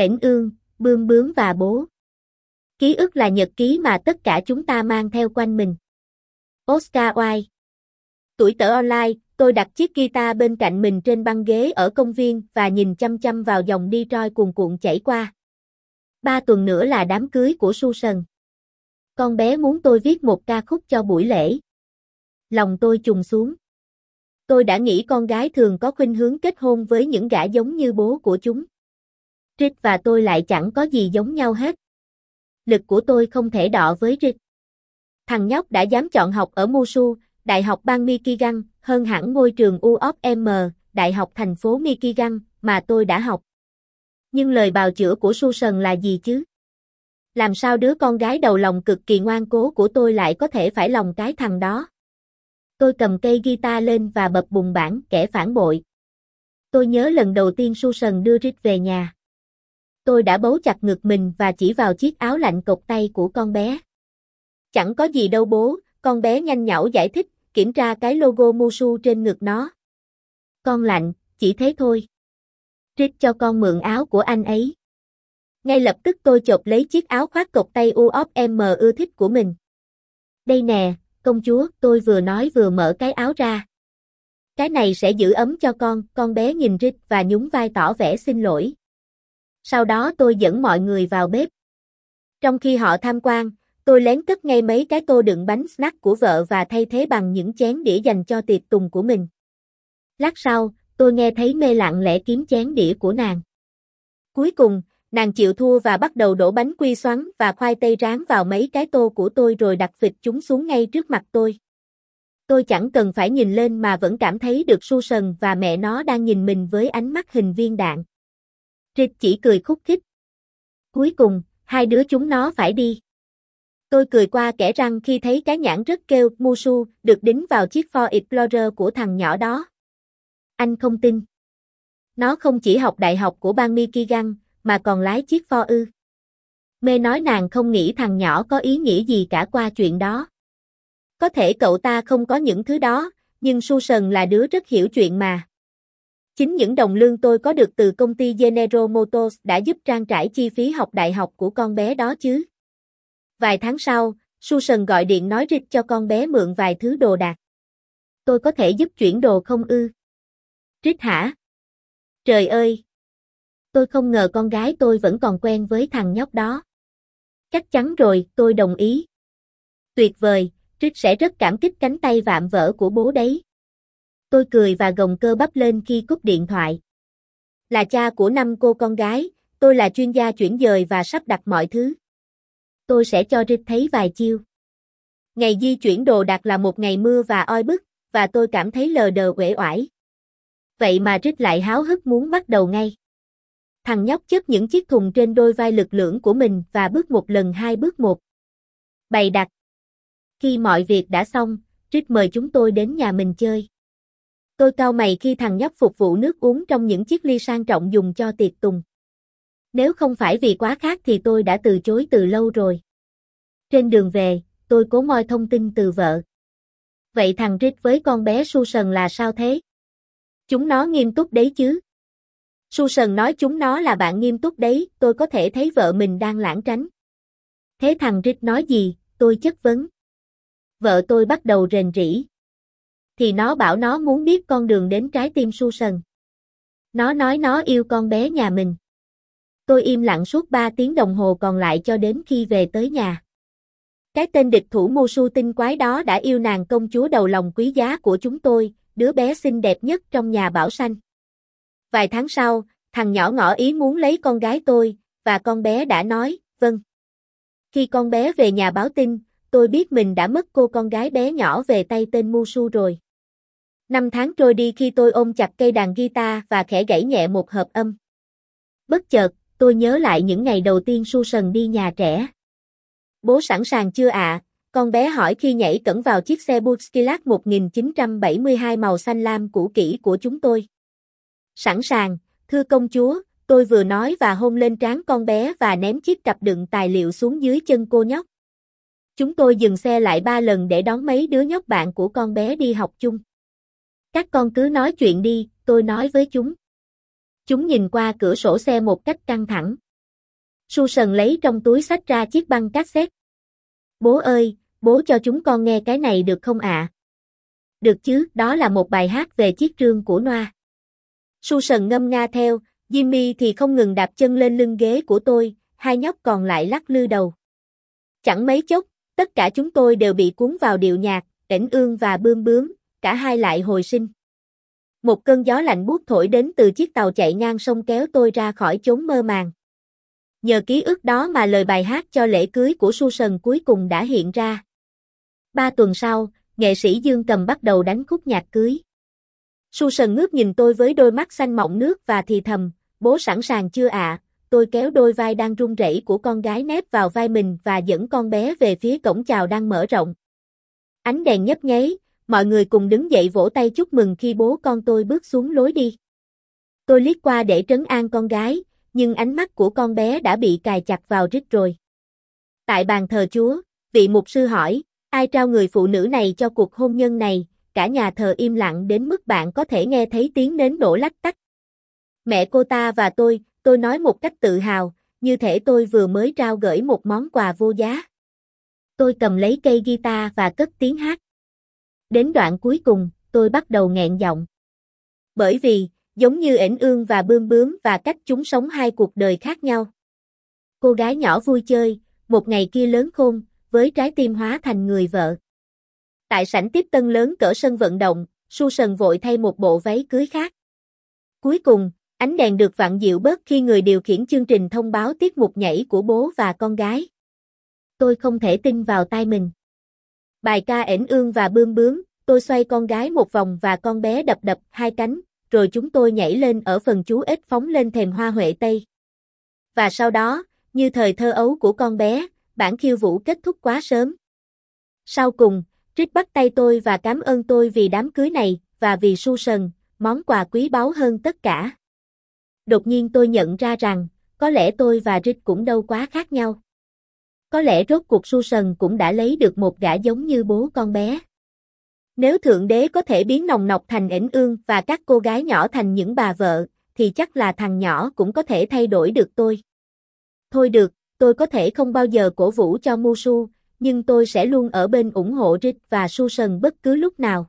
Cảnh ương, bương bướm và bố. Ký ức là nhật ký mà tất cả chúng ta mang theo quanh mình. Oscar Wilde Tuổi tở online, tôi đặt chiếc guitar bên cạnh mình trên băng ghế ở công viên và nhìn chăm chăm vào dòng đi trôi cuồn cuộn chảy qua. Ba tuần nữa là đám cưới của Susan. Con bé muốn tôi viết một ca khúc cho buổi lễ. Lòng tôi trùng xuống. Tôi đã nghĩ con gái thường có khuynh hướng kết hôn với những gã giống như bố của chúng. Rick và tôi lại chẳng có gì giống nhau hết. Lực của tôi không thể đọ với Rick. Thằng nhóc đã dám chọn học ở Musu, Đại học bang Michigan, hơn hẳn ngôi trường U of M, Đại học thành phố Michigan, mà tôi đã học. Nhưng lời bào chữa của Su Sần là gì chứ? Làm sao đứa con gái đầu lòng cực kỳ ngoan cố của tôi lại có thể phải lòng cái thằng đó? Tôi cầm cây guitar lên và bập bùng bản kẻ phản bội. Tôi nhớ lần đầu tiên Su Sần đưa Rick về nhà. Tôi đã bấu chặt ngực mình và chỉ vào chiếc áo lạnh cộc tay của con bé. Chẳng có gì đâu bố, con bé nhanh nhảu giải thích, kiểm tra cái logo Musu trên ngực nó. Con lạnh, chỉ thế thôi. trích cho con mượn áo của anh ấy. Ngay lập tức tôi chộp lấy chiếc áo khoác cộc tay U of M ưa thích của mình. Đây nè, công chúa, tôi vừa nói vừa mở cái áo ra. Cái này sẽ giữ ấm cho con, con bé nhìn Rick và nhún vai tỏ vẻ xin lỗi. Sau đó tôi dẫn mọi người vào bếp. Trong khi họ tham quan, tôi lén cất ngay mấy cái tô đựng bánh snack của vợ và thay thế bằng những chén đĩa dành cho tiệc tùng của mình. Lát sau, tôi nghe thấy mê lặng lẽ kiếm chén đĩa của nàng. Cuối cùng, nàng chịu thua và bắt đầu đổ bánh quy xoắn và khoai tây rán vào mấy cái tô của tôi rồi đặt vịt chúng xuống ngay trước mặt tôi. Tôi chẳng cần phải nhìn lên mà vẫn cảm thấy được Susan và mẹ nó đang nhìn mình với ánh mắt hình viên đạn. Rịch chỉ cười khúc khích. Cuối cùng, hai đứa chúng nó phải đi. Tôi cười qua kẻ răng khi thấy cái nhãn rất kêu Musu được đính vào chiếc Ford Explorer của thằng nhỏ đó. Anh không tin. Nó không chỉ học đại học của bang Michigan, mà còn lái chiếc Ford ư. Mê nói nàng không nghĩ thằng nhỏ có ý nghĩa gì cả qua chuyện đó. Có thể cậu ta không có những thứ đó, nhưng Susan là đứa rất hiểu chuyện mà. Chính những đồng lương tôi có được từ công ty General Motors đã giúp trang trải chi phí học đại học của con bé đó chứ. Vài tháng sau, Susan gọi điện nói rịch cho con bé mượn vài thứ đồ đạc. Tôi có thể giúp chuyển đồ không ư? Rít hả? Trời ơi! Tôi không ngờ con gái tôi vẫn còn quen với thằng nhóc đó. Chắc chắn rồi, tôi đồng ý. Tuyệt vời, Rít sẽ rất cảm kích cánh tay vạm vỡ của bố đấy. Tôi cười và gồng cơ bắp lên khi cúp điện thoại. Là cha của năm cô con gái, tôi là chuyên gia chuyển dời và sắp đặt mọi thứ. Tôi sẽ cho Rít thấy vài chiêu. Ngày di chuyển đồ đạc là một ngày mưa và oi bức, và tôi cảm thấy lờ đờ uể oải. Vậy mà Rít lại háo hức muốn bắt đầu ngay. Thằng nhóc chất những chiếc thùng trên đôi vai lực lưỡng của mình và bước một lần hai bước một. Bày đặt. Khi mọi việc đã xong, Rít mời chúng tôi đến nhà mình chơi. Tôi cao mày khi thằng nhóc phục vụ nước uống trong những chiếc ly sang trọng dùng cho tiệc tùng. Nếu không phải vì quá khác thì tôi đã từ chối từ lâu rồi. Trên đường về, tôi cố moi thông tin từ vợ. Vậy thằng Rít với con bé Susan là sao thế? Chúng nó nghiêm túc đấy chứ. Susan nói chúng nó là bạn nghiêm túc đấy, tôi có thể thấy vợ mình đang lãng tránh. Thế thằng Rít nói gì, tôi chất vấn. Vợ tôi bắt đầu rền rỉ. Thì nó bảo nó muốn biết con đường đến trái tim su sần. Nó nói nó yêu con bé nhà mình. Tôi im lặng suốt 3 tiếng đồng hồ còn lại cho đến khi về tới nhà. Cái tên địch thủ mô su tinh quái đó đã yêu nàng công chúa đầu lòng quý giá của chúng tôi, đứa bé xinh đẹp nhất trong nhà bảo sanh. Vài tháng sau, thằng nhỏ ngỏ ý muốn lấy con gái tôi, và con bé đã nói, vâng. Khi con bé về nhà báo tin, tôi biết mình đã mất cô con gái bé nhỏ về tay tên Musu rồi. Năm tháng trôi đi khi tôi ôm chặt cây đàn guitar và khẽ gãy nhẹ một hợp âm. Bất chợt, tôi nhớ lại những ngày đầu tiên Susan đi nhà trẻ. Bố sẵn sàng chưa ạ? À? Con bé hỏi khi nhảy cẩn vào chiếc xe Buskilat 1972 màu xanh lam cũ kỹ của chúng tôi. Sẵn sàng, thưa công chúa, tôi vừa nói và hôn lên trán con bé và ném chiếc cặp đựng tài liệu xuống dưới chân cô nhóc. Chúng tôi dừng xe lại ba lần để đón mấy đứa nhóc bạn của con bé đi học chung. Các con cứ nói chuyện đi, tôi nói với chúng. Chúng nhìn qua cửa sổ xe một cách căng thẳng. su sần lấy trong túi sách ra chiếc băng cassette. Bố ơi, bố cho chúng con nghe cái này được không ạ? Được chứ, đó là một bài hát về chiếc trương của Noa. su sần ngâm nga theo, Jimmy thì không ngừng đạp chân lên lưng ghế của tôi, hai nhóc còn lại lắc lư đầu. Chẳng mấy chốc, tất cả chúng tôi đều bị cuốn vào điệu nhạc, đỉnh ương và bươm bướm, cả hai lại hồi sinh. Một cơn gió lạnh buốt thổi đến từ chiếc tàu chạy ngang sông kéo tôi ra khỏi chốn mơ màng. Nhờ ký ức đó mà lời bài hát cho lễ cưới của Susan cuối cùng đã hiện ra. Ba tuần sau, nghệ sĩ Dương Cầm bắt đầu đánh khúc nhạc cưới. Susan ngước nhìn tôi với đôi mắt xanh mọng nước và thì thầm, bố sẵn sàng chưa ạ? Tôi kéo đôi vai đang run rẩy của con gái nép vào vai mình và dẫn con bé về phía cổng chào đang mở rộng. Ánh đèn nhấp nháy, mọi người cùng đứng dậy vỗ tay chúc mừng khi bố con tôi bước xuống lối đi. Tôi liếc qua để trấn an con gái, nhưng ánh mắt của con bé đã bị cài chặt vào rít rồi. Tại bàn thờ Chúa, vị mục sư hỏi, ai trao người phụ nữ này cho cuộc hôn nhân này, cả nhà thờ im lặng đến mức bạn có thể nghe thấy tiếng nến nổ lách tách. Mẹ cô ta và tôi, tôi nói một cách tự hào, như thể tôi vừa mới trao gửi một món quà vô giá. Tôi cầm lấy cây guitar và cất tiếng hát. Đến đoạn cuối cùng, tôi bắt đầu nghẹn giọng. Bởi vì, giống như ảnh ương và bươm bướm và cách chúng sống hai cuộc đời khác nhau. Cô gái nhỏ vui chơi, một ngày kia lớn khôn, với trái tim hóa thành người vợ. Tại sảnh tiếp tân lớn cỡ sân vận động, Su Sần vội thay một bộ váy cưới khác. Cuối cùng, ánh đèn được vặn dịu bớt khi người điều khiển chương trình thông báo tiết mục nhảy của bố và con gái. Tôi không thể tin vào tai mình. Bài ca ẻn ương và bươm bướm, tôi xoay con gái một vòng và con bé đập đập hai cánh, rồi chúng tôi nhảy lên ở phần chú ếch phóng lên thềm hoa huệ Tây. Và sau đó, như thời thơ ấu của con bé, bản khiêu vũ kết thúc quá sớm. Sau cùng, Trích bắt tay tôi và cảm ơn tôi vì đám cưới này, và vì su sần, món quà quý báu hơn tất cả. Đột nhiên tôi nhận ra rằng, có lẽ tôi và Rich cũng đâu quá khác nhau. Có lẽ rốt cuộc su sần cũng đã lấy được một gã giống như bố con bé. Nếu Thượng Đế có thể biến nồng nọc thành ảnh ương và các cô gái nhỏ thành những bà vợ, thì chắc là thằng nhỏ cũng có thể thay đổi được tôi. Thôi được, tôi có thể không bao giờ cổ vũ cho Musu, nhưng tôi sẽ luôn ở bên ủng hộ Rick và Susan bất cứ lúc nào.